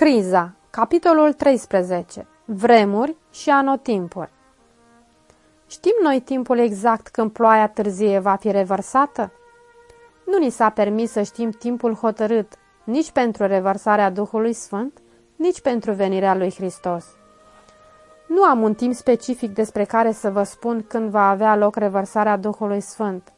Criza, capitolul 13. Vremuri și anotimpuri. Știm noi timpul exact când ploaia târzie va fi revărsată? Nu ni s-a permis să știm timpul hotărât, nici pentru revărsarea Duhului Sfânt, nici pentru venirea lui Hristos. Nu am un timp specific despre care să vă spun când va avea loc revărsarea Duhului Sfânt,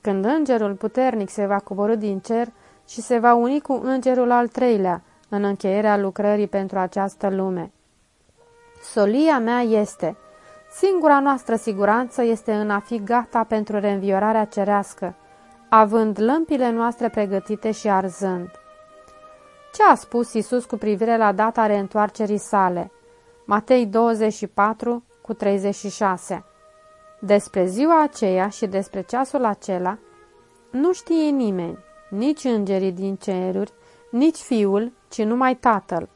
când îngerul puternic se va coborâ din cer și se va uni cu îngerul al treilea, în încheierea lucrării pentru această lume. Solia mea este, singura noastră siguranță este în a fi gata pentru reînviorarea cerească, având lămpile noastre pregătite și arzând. Ce a spus Isus cu privire la data reîntoarcerii sale? Matei 24 cu 36 Despre ziua aceea și despre ceasul acela nu știe nimeni, nici îngerii din ceruri, nici fiul, ci numai tatăl.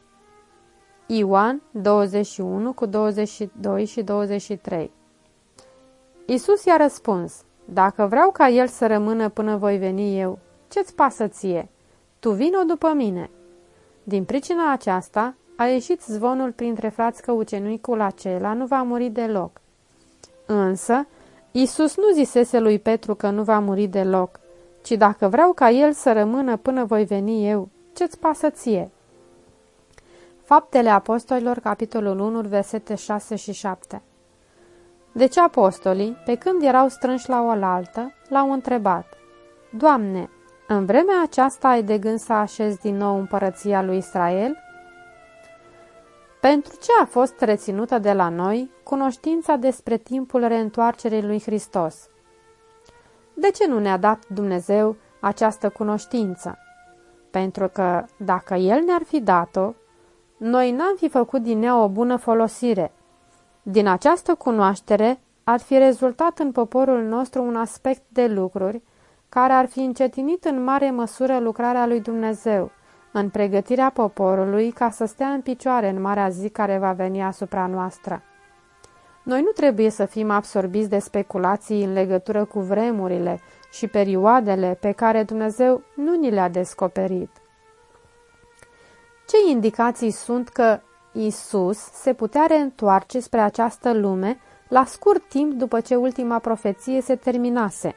Ioan 21 cu 22 și 23 Isus i-a răspuns, Dacă vreau ca el să rămână până voi veni eu, ce-ți pasă ție? Tu vino după mine. Din pricina aceasta a ieșit zvonul printre frați că ucenicul acela nu va muri deloc. Însă, Isus nu zisese lui Petru că nu va muri deloc, ci dacă vreau ca el să rămână până voi veni eu, ce-ți pasă ție? Faptele Apostolilor, capitolul 1, versete 6 și 7 Deci apostolii, pe când erau strânși la oaltă, l-au întrebat, Doamne, în vremea aceasta ai de gând să așezi din nou împărăția lui Israel? Pentru ce a fost reținută de la noi cunoștința despre timpul reîntoarcerii lui Hristos? De ce nu ne-a dat Dumnezeu această cunoștință? Pentru că, dacă El ne-ar fi dat-o, noi n-am fi făcut din ea o bună folosire. Din această cunoaștere ar fi rezultat în poporul nostru un aspect de lucruri care ar fi încetinit în mare măsură lucrarea lui Dumnezeu, în pregătirea poporului ca să stea în picioare în marea zi care va veni asupra noastră. Noi nu trebuie să fim absorbiți de speculații în legătură cu vremurile și perioadele pe care Dumnezeu nu ni le-a descoperit. Ce indicații sunt că Isus se putea reîntoarce spre această lume la scurt timp după ce ultima profeție se terminase?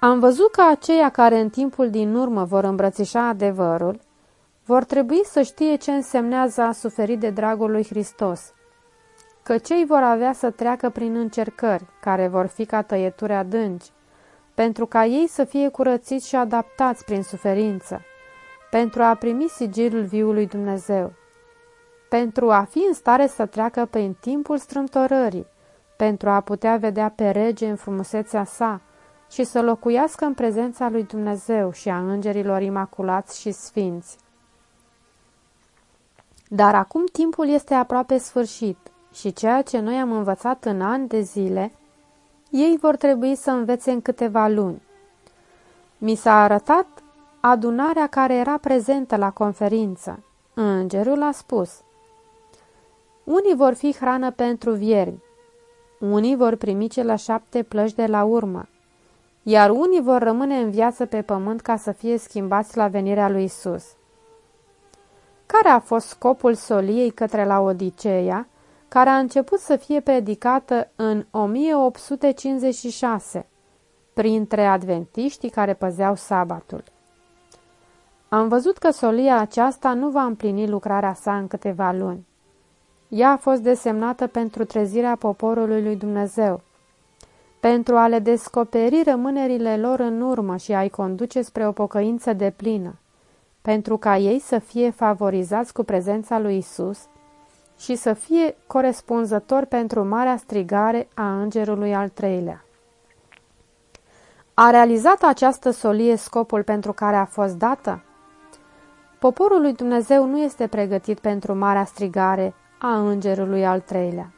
Am văzut că aceia care în timpul din urmă vor îmbrățișa adevărul, vor trebui să știe ce însemnează a suferi de dragul lui Hristos, că cei vor avea să treacă prin încercări, care vor fi ca tăieturi adânci, pentru ca ei să fie curățiți și adaptați prin suferință, pentru a primi sigilul viului Dumnezeu, pentru a fi în stare să treacă prin timpul strâmtorării, pentru a putea vedea pe rege în frumusețea sa și să locuiască în prezența lui Dumnezeu și a îngerilor imaculați și sfinți. Dar acum timpul este aproape sfârșit și ceea ce noi am învățat în ani de zile, ei vor trebui să învețe în câteva luni. Mi s-a arătat adunarea care era prezentă la conferință. Îngerul a spus, Unii vor fi hrană pentru viermi, unii vor primi cele șapte plăci de la urmă, iar unii vor rămâne în viață pe pământ ca să fie schimbați la venirea lui Isus. Care a fost scopul soliei către la Odiceea, care a început să fie predicată în 1856, printre adventiștii care păzeau sabatul? Am văzut că solia aceasta nu va împlini lucrarea sa în câteva luni. Ea a fost desemnată pentru trezirea poporului lui Dumnezeu, pentru a le descoperi rămânerile lor în urmă și a-i conduce spre o pocăință de plină, pentru ca ei să fie favorizați cu prezența lui Isus și să fie corespunzători pentru marea strigare a îngerului al treilea. A realizat această solie scopul pentru care a fost dată? Poporul lui Dumnezeu nu este pregătit pentru marea strigare a îngerului al treilea.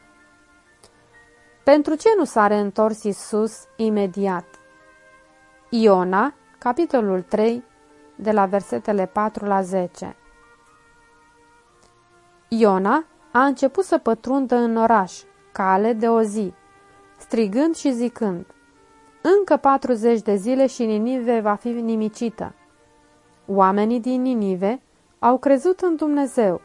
Pentru ce nu s-a reîntors Isus imediat? Iona, capitolul 3, de la versetele 4 la 10 Iona a început să pătrundă în oraș, cale de o zi, strigând și zicând, Încă 40 de zile și Ninive va fi nimicită. Oamenii din Ninive au crezut în Dumnezeu,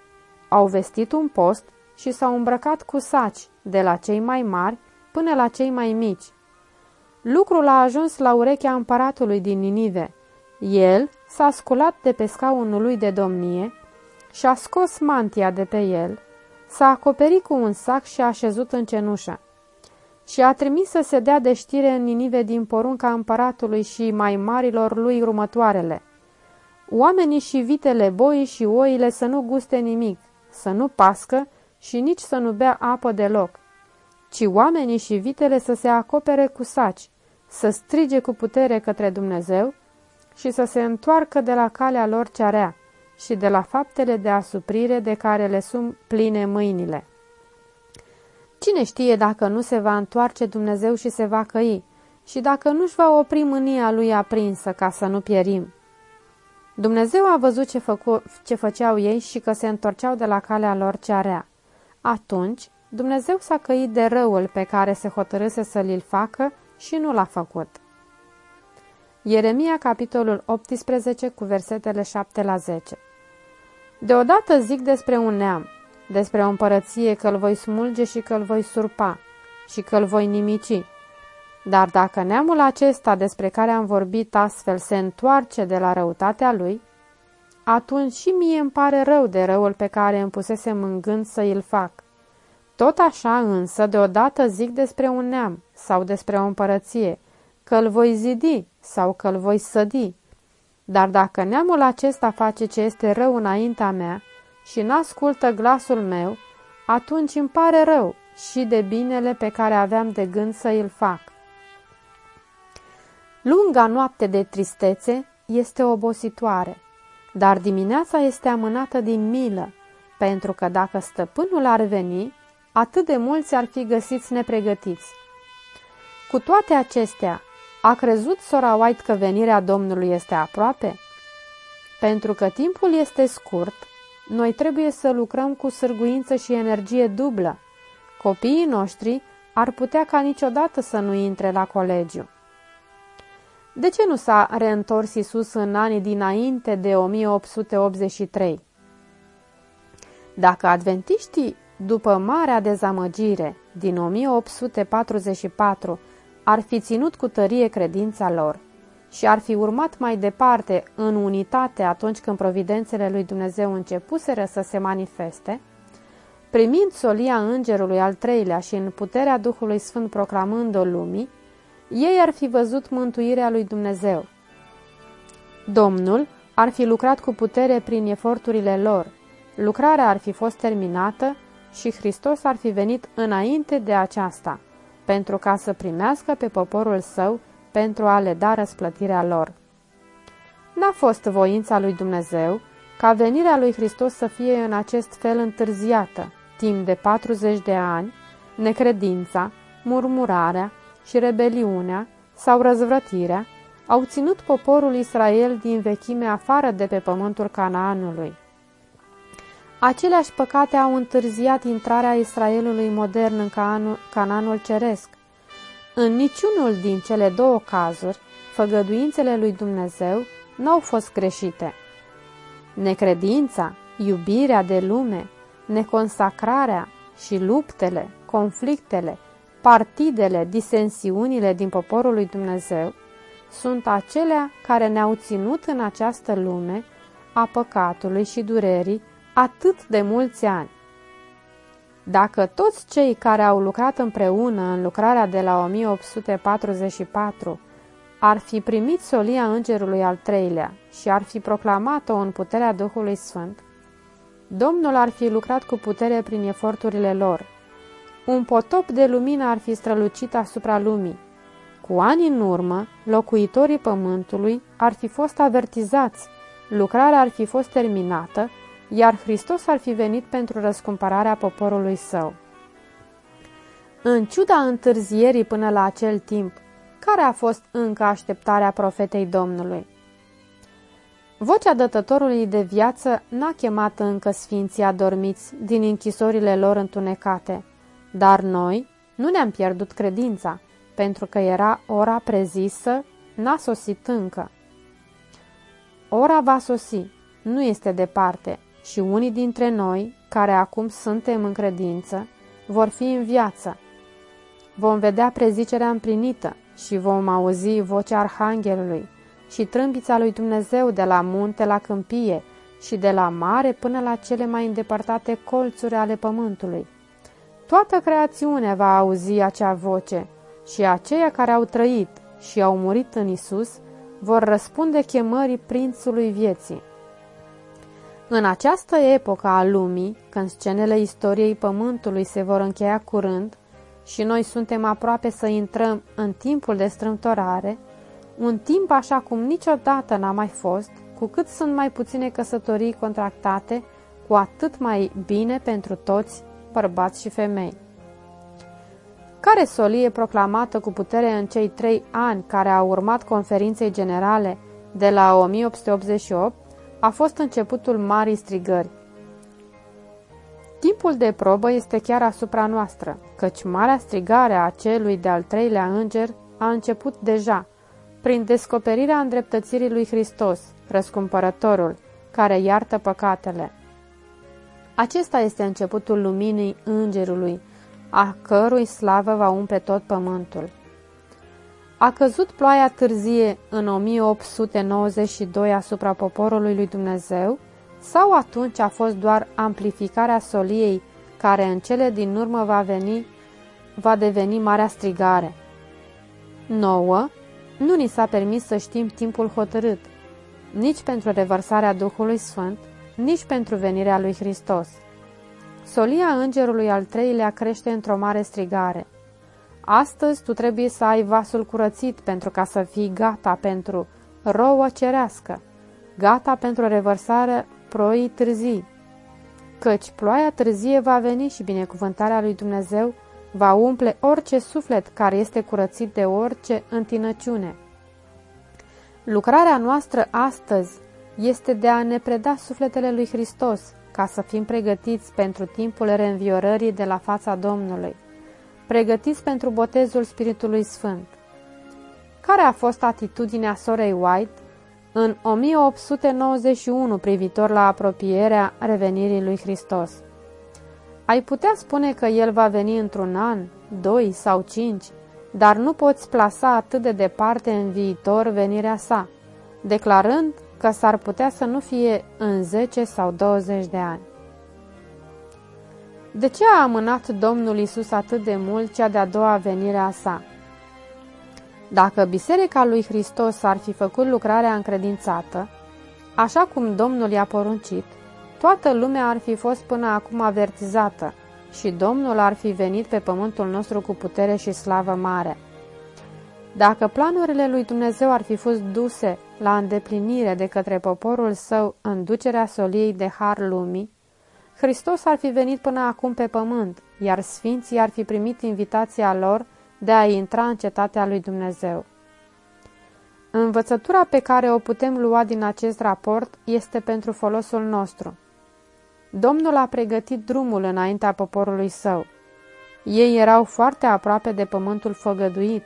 au vestit un post și s-au îmbrăcat cu saci, de la cei mai mari până la cei mai mici. Lucrul a ajuns la urechea împăratului din Ninive. El s-a sculat de pe scaunul lui de domnie și-a scos mantia de pe el, s-a acoperit cu un sac și a așezut în cenușă. Și a trimis să se dea de știre în Ninive din porunca împăratului și mai marilor lui următoarele. Oamenii și vitele, boii și oile să nu guste nimic, să nu pască și nici să nu bea apă deloc, ci oamenii și vitele să se acopere cu saci, să strige cu putere către Dumnezeu și să se întoarcă de la calea lor cea rea și de la faptele de asuprire de care le sunt pline mâinile. Cine știe dacă nu se va întoarce Dumnezeu și se va căi și dacă nu-și va opri mânia lui aprinsă ca să nu pierim? Dumnezeu a văzut ce, făcu, ce făceau ei și că se întorceau de la calea lor cea rea. Atunci, Dumnezeu s-a căit de răul pe care se hotărâse să-l facă și nu l-a făcut. Ieremia, capitolul 18, cu versetele 7 la 10 Deodată zic despre un neam, despre o împărăție că-l voi smulge și că-l voi surpa și că-l voi nimici. Dar dacă neamul acesta despre care am vorbit astfel se întoarce de la răutatea lui, atunci și mie îmi pare rău de răul pe care îmi pusesem în gând să îl fac. Tot așa însă deodată zic despre un neam sau despre o împărăție, că îl voi zidi sau că îl voi sădi. Dar dacă neamul acesta face ce este rău înaintea mea și n-ascultă glasul meu, atunci îmi pare rău și de binele pe care aveam de gând să îl fac. Lunga noapte de tristețe este obositoare, dar dimineața este amânată din milă, pentru că dacă stăpânul ar veni, atât de mulți ar fi găsiți nepregătiți. Cu toate acestea, a crezut sora White că venirea Domnului este aproape? Pentru că timpul este scurt, noi trebuie să lucrăm cu sârguință și energie dublă. Copiii noștri ar putea ca niciodată să nu intre la colegiu. De ce nu s-a reîntors Isus în anii dinainte de 1883? Dacă adventiștii, după marea dezamăgire din 1844, ar fi ținut cu tărie credința lor și ar fi urmat mai departe în unitate atunci când providențele lui Dumnezeu începuseră să se manifeste, primind solia îngerului al treilea și în puterea Duhului Sfânt proclamând-o lumii, ei ar fi văzut mântuirea lui Dumnezeu. Domnul ar fi lucrat cu putere prin eforturile lor, lucrarea ar fi fost terminată și Hristos ar fi venit înainte de aceasta, pentru ca să primească pe poporul său pentru a le da răsplătirea lor. N-a fost voința lui Dumnezeu ca venirea lui Hristos să fie în acest fel întârziată, timp de 40 de ani, necredința, murmurarea, și rebeliunea sau răzvrătirea au ținut poporul Israel din vechime afară de pe pământul Canaanului. Aceleași păcate au întârziat intrarea Israelului modern în Canaanul ceresc. În niciunul din cele două cazuri, făgăduințele lui Dumnezeu n-au fost greșite. Necredința, iubirea de lume, neconsacrarea și luptele, conflictele, partidele, disensiunile din poporul lui Dumnezeu sunt acelea care ne-au ținut în această lume a păcatului și durerii atât de mulți ani. Dacă toți cei care au lucrat împreună în lucrarea de la 1844 ar fi primit solia îngerului al treilea și ar fi proclamat-o în puterea Duhului Sfânt, Domnul ar fi lucrat cu putere prin eforturile lor un potop de lumină ar fi strălucit asupra lumii. Cu ani în urmă, locuitorii pământului ar fi fost avertizați, lucrarea ar fi fost terminată, iar Hristos ar fi venit pentru răscumpărarea poporului său. În ciuda întârzierii până la acel timp, care a fost încă așteptarea profetei Domnului? Vocea dătătorului de viață n-a chemat încă sfinții adormiți din închisorile lor întunecate, dar noi nu ne-am pierdut credința, pentru că era ora prezisă, n-a sosit încă. Ora va sosi, nu este departe și unii dintre noi, care acum suntem în credință, vor fi în viață. Vom vedea prezicerea împlinită și vom auzi vocea Arhanghelului și trâmbița lui Dumnezeu de la munte la câmpie și de la mare până la cele mai îndepărtate colțuri ale pământului. Toată creațiunea va auzi acea voce și aceia care au trăit și au murit în Isus vor răspunde chemării prințului vieții. În această epocă a lumii, când scenele istoriei pământului se vor încheia curând și noi suntem aproape să intrăm în timpul de strâmtorare, un timp așa cum niciodată n-a mai fost, cu cât sunt mai puține căsătorii contractate, cu atât mai bine pentru toți, bărbați și femei. Care solie proclamată cu putere în cei trei ani care au urmat conferinței generale de la 1888 a fost începutul marii strigări. Timpul de probă este chiar asupra noastră, căci marea strigare a celui de-al treilea înger a început deja, prin descoperirea îndreptățirii lui Hristos, răscumpărătorul, care iartă păcatele. Acesta este începutul luminii îngerului, a cărui slavă va umple tot pământul. A căzut ploaia târzie în 1892 asupra poporului lui Dumnezeu sau atunci a fost doar amplificarea soliei care în cele din urmă va, veni, va deveni marea strigare? Nouă, nu ni s-a permis să știm timpul hotărât, nici pentru revărsarea Duhului Sfânt, nici pentru venirea lui Hristos. Solia îngerului al treilea crește într-o mare strigare. Astăzi tu trebuie să ai vasul curățit pentru ca să fii gata pentru rouă cerească, gata pentru revărsarea proii târzii. Căci ploaia târzie va veni și binecuvântarea lui Dumnezeu va umple orice suflet care este curățit de orice întinăciune. Lucrarea noastră astăzi este de a ne preda sufletele lui Hristos, ca să fim pregătiți pentru timpul reînviorării de la fața Domnului, pregătiți pentru botezul Spiritului Sfânt. Care a fost atitudinea sorei White în 1891 privitor la apropierea revenirii lui Hristos? Ai putea spune că El va veni într-un an, doi sau cinci, dar nu poți plasa atât de departe în viitor venirea sa, declarând că s-ar putea să nu fie în 10 sau 20 de ani. De ce a amânat Domnul Isus atât de mult cea de-a doua venire a sa? Dacă Biserica lui Hristos ar fi făcut lucrarea încredințată, așa cum Domnul i-a poruncit, toată lumea ar fi fost până acum avertizată și Domnul ar fi venit pe pământul nostru cu putere și slavă mare. Dacă planurile lui Dumnezeu ar fi fost duse la îndeplinire de către poporul său în ducerea soliei de har lumii, Hristos ar fi venit până acum pe pământ, iar sfinții ar fi primit invitația lor de a intra în cetatea lui Dumnezeu. Învățătura pe care o putem lua din acest raport este pentru folosul nostru. Domnul a pregătit drumul înaintea poporului său. Ei erau foarte aproape de pământul făgăduit,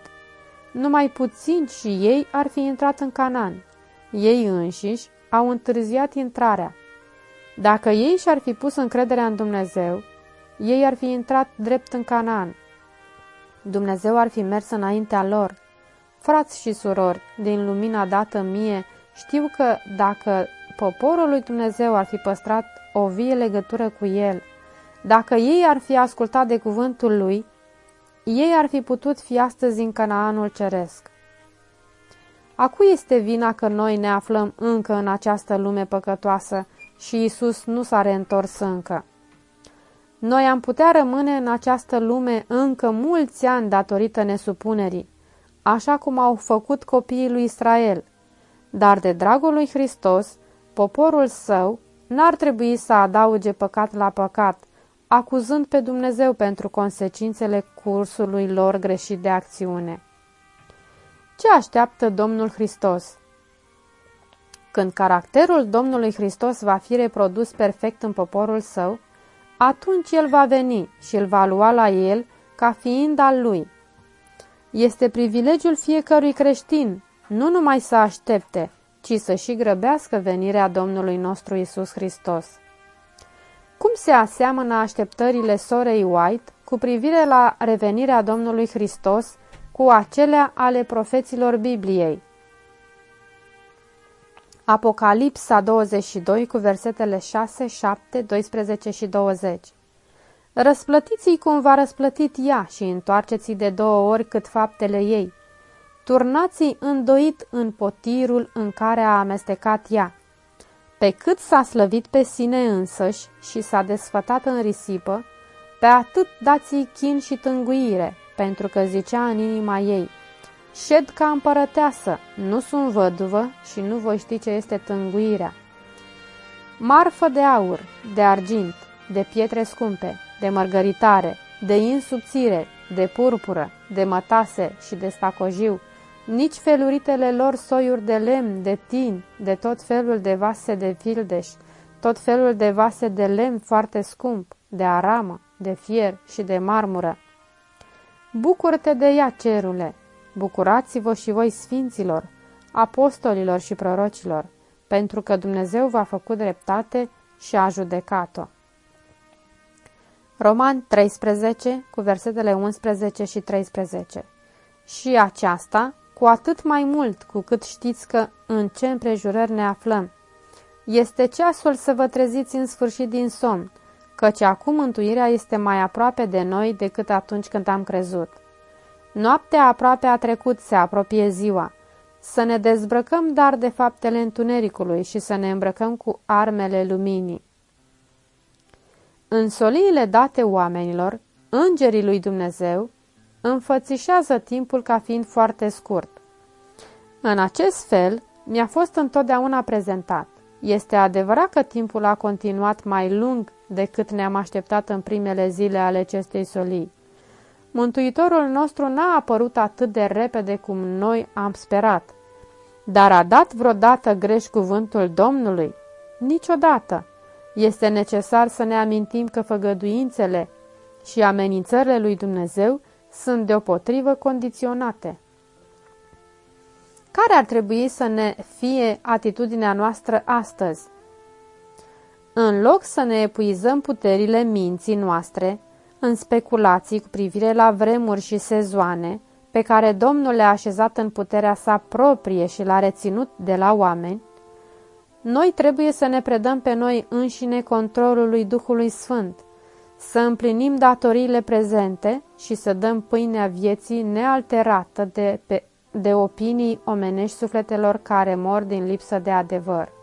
numai puțin și ei ar fi intrat în Canaan. Ei înșiși au întârziat intrarea. Dacă ei și-ar fi pus încrederea în Dumnezeu, ei ar fi intrat drept în Canaan. Dumnezeu ar fi mers înaintea lor. Frați și surori, din lumina dată mie, știu că dacă poporul lui Dumnezeu ar fi păstrat o vie legătură cu el, dacă ei ar fi ascultat de cuvântul lui, ei ar fi putut fi astăzi în Canaanul ceresc. A cui este vina că noi ne aflăm încă în această lume păcătoasă și Isus nu s-a reîntors încă? Noi am putea rămâne în această lume încă mulți ani datorită nesupunerii, așa cum au făcut copiii lui Israel, dar de dragul lui Hristos, poporul său n-ar trebui să adauge păcat la păcat, acuzând pe Dumnezeu pentru consecințele cursului lor greșit de acțiune. Ce așteaptă Domnul Hristos? Când caracterul Domnului Hristos va fi reprodus perfect în poporul său, atunci El va veni și îl va lua la El ca fiind al Lui. Este privilegiul fiecărui creștin, nu numai să aștepte, ci să și grăbească venirea Domnului nostru Isus Hristos. Cum se aseamănă așteptările sorei White cu privire la revenirea Domnului Hristos cu acelea ale profeților Bibliei? Apocalipsa 22 cu versetele 6, 7, 12 și 20 Răsplătiți-i cum v-a răsplătit ea și întoarceți-i de două ori cât faptele ei. Turnați-i îndoit în potirul în care a amestecat ea. Pe cât s-a slăvit pe sine însăși și s-a desfătat în risipă, pe atât dați-i chin și tânguire, pentru că zicea în inima ei, Șed ca împărăteasă, nu sunt văduvă și nu voi ști ce este tânguirea. Marfă de aur, de argint, de pietre scumpe, de mărgăritare, de insubțire, de purpură, de mătase și de stacojiu, nici feluritele lor soiuri de lemn, de tin, de tot felul de vase de fildeș, tot felul de vase de lemn foarte scump, de aramă, de fier și de marmură. Bucură-te de ea, cerule! Bucurați-vă și voi, sfinților, apostolilor și prorocilor, pentru că Dumnezeu v-a făcut dreptate și a judecat-o. Roman 13, cu versetele 11 și 13 Și aceasta, cu atât mai mult cu cât știți că în ce împrejurări ne aflăm. Este ceasul să vă treziți în sfârșit din somn, căci acum mântuirea este mai aproape de noi decât atunci când am crezut. Noaptea aproape a trecut, se apropie ziua. Să ne dezbrăcăm dar de faptele întunericului și să ne îmbrăcăm cu armele luminii. În soliile date oamenilor, îngerii lui Dumnezeu înfățișează timpul ca fiind foarte scurt. În acest fel, mi-a fost întotdeauna prezentat. Este adevărat că timpul a continuat mai lung decât ne-am așteptat în primele zile ale acestei solii. Mântuitorul nostru n-a apărut atât de repede cum noi am sperat. Dar a dat vreodată greș cuvântul Domnului? Niciodată. Este necesar să ne amintim că făgăduințele și amenințările lui Dumnezeu sunt deopotrivă condiționate. Care ar trebui să ne fie atitudinea noastră astăzi? În loc să ne epuizăm puterile minții noastre în speculații cu privire la vremuri și sezoane, pe care Domnul le-a așezat în puterea sa proprie și l-a reținut de la oameni, noi trebuie să ne predăm pe noi înșine controlului Duhului Sfânt, să împlinim datoriile prezente și să dăm pâinea vieții nealterată de, pe, de opinii omenești sufletelor care mor din lipsă de adevăr.